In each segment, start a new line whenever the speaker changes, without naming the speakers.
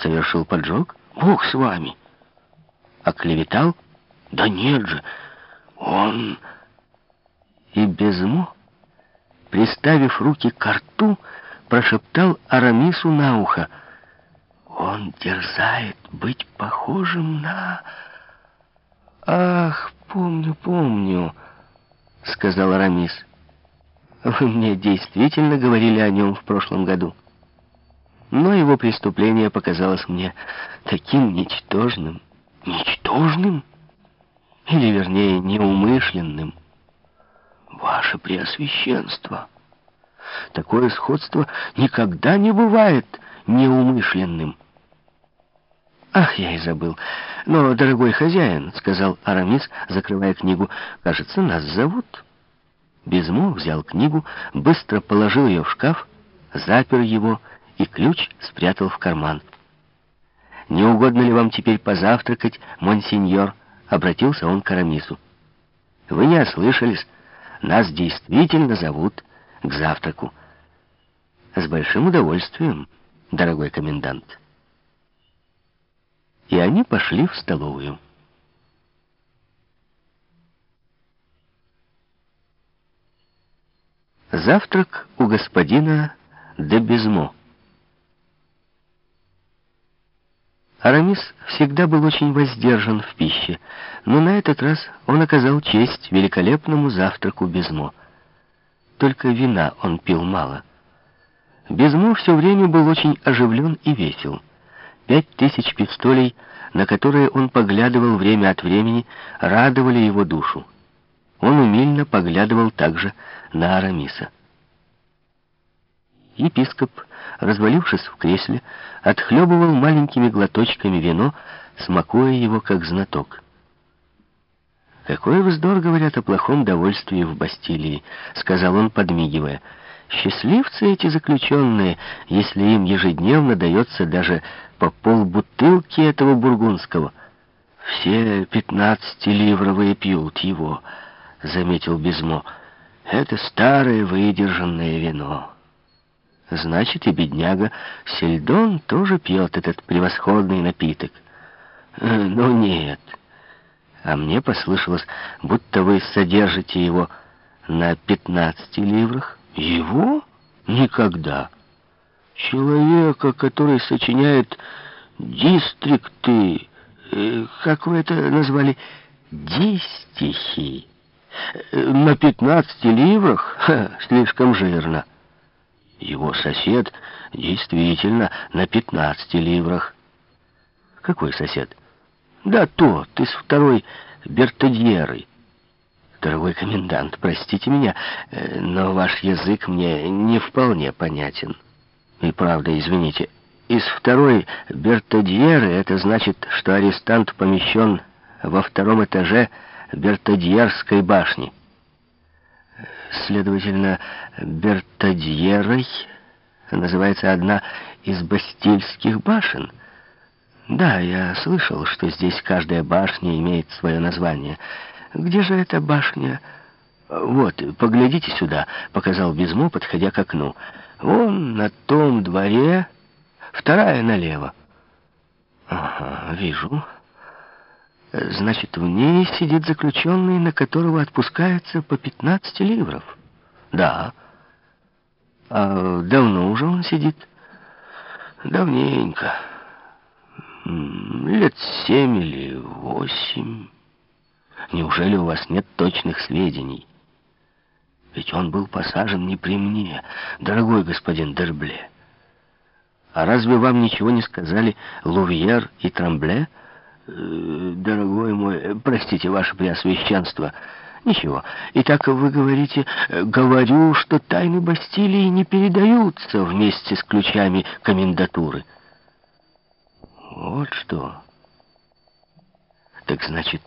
Совершил поджог? Бог с вами. Оклеветал? Да нет же, он... И Безмо, приставив руки к рту, прошептал Арамису на ухо. Он дерзает быть похожим на... Ах, помню, помню, сказал Арамис. Вы мне действительно говорили о нем в прошлом году. Но его преступление показалось мне таким ничтожным. Ничтожным? Или, вернее, неумышленным. Ваше Преосвященство! Такое сходство никогда не бывает неумышленным. «Ах, я и забыл. Но, дорогой хозяин, — сказал Арамис, закрывая книгу, — кажется, нас зовут». Безмо взял книгу, быстро положил ее в шкаф, запер его и ключ спрятал в карман. «Не угодно ли вам теперь позавтракать, монсеньор?» — обратился он к Арамису. «Вы не ослышались. Нас действительно зовут к завтраку». «С большим удовольствием, дорогой комендант». И они пошли в столовую. Завтрак у господина де Безмо. Арамис всегда был очень воздержан в пище, но на этот раз он оказал честь великолепному завтраку Безмо. Только вина он пил мало. Безмо все время был очень оживлен и весел. Пять тысяч пистолей, на которые он поглядывал время от времени, радовали его душу. Он умильно поглядывал также на Арамиса. Епископ, развалившись в кресле, отхлебывал маленькими глоточками вино, смакуя его как знаток. «Какой вздор, говорят, о плохом довольствии в Бастилии», — сказал он, подмигивая. «Счастливцы эти заключенные, если им ежедневно дается даже по полбутылки этого бургундского. Все пятнадцатиливровые пьют его». — заметил Безмо. «Это старое выдержанное вино». «Значит, и бедняга Сельдон тоже пьет этот превосходный напиток». Э, «Ну нет. А мне послышалось, будто вы содержите его на пятнадцати ливрах». «Его? Никогда. Человека, который сочиняет дистрикты, э, как вы это назвали, дистихи». На пятнадцати ливрах? Ха, слишком жирно. Его сосед действительно на пятнадцати ливрах. Какой сосед? Да тот, из второй Бертадьеры. Дорогой комендант, простите меня, э, но ваш язык мне не вполне понятен. И правда, извините, из второй Бертадьеры это значит, что арестант помещен во втором этаже Бертадьерской башни. Следовательно, Бертадьерой называется одна из бастильских башен. Да, я слышал, что здесь каждая башня имеет свое название. Где же эта башня? Вот, поглядите сюда, показал Безмо, подходя к окну. Вон на том дворе, вторая налево. Ага, вижу. Значит, в ней сидит заключенный, на которого отпускается по 15 ливров. Да. А давно уже он сидит? Давненько. Лет семь или восемь. Неужели у вас нет точных сведений? Ведь он был посажен не при мне, дорогой господин Дербле. А разве вам ничего не сказали Лувьер и Трамбле? Э, дорогой мой, э, простите, ваше преосвященство. Ничего. Итак, вы говорите, э, говорю, что тайны Бастилии не передаются вместе с ключами комендатуры. Вот что. Так значит,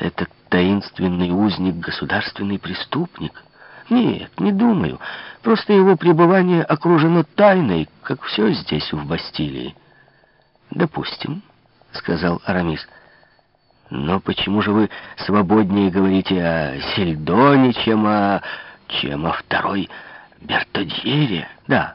этот таинственный узник государственный преступник? Нет, не думаю. Просто его пребывание окружено тайной, как все здесь, в Бастилии. Допустим. — сказал Арамис. «Но почему же вы свободнее говорите о Сельдоне, чем о... чем о второй Бертодьере?» «Да,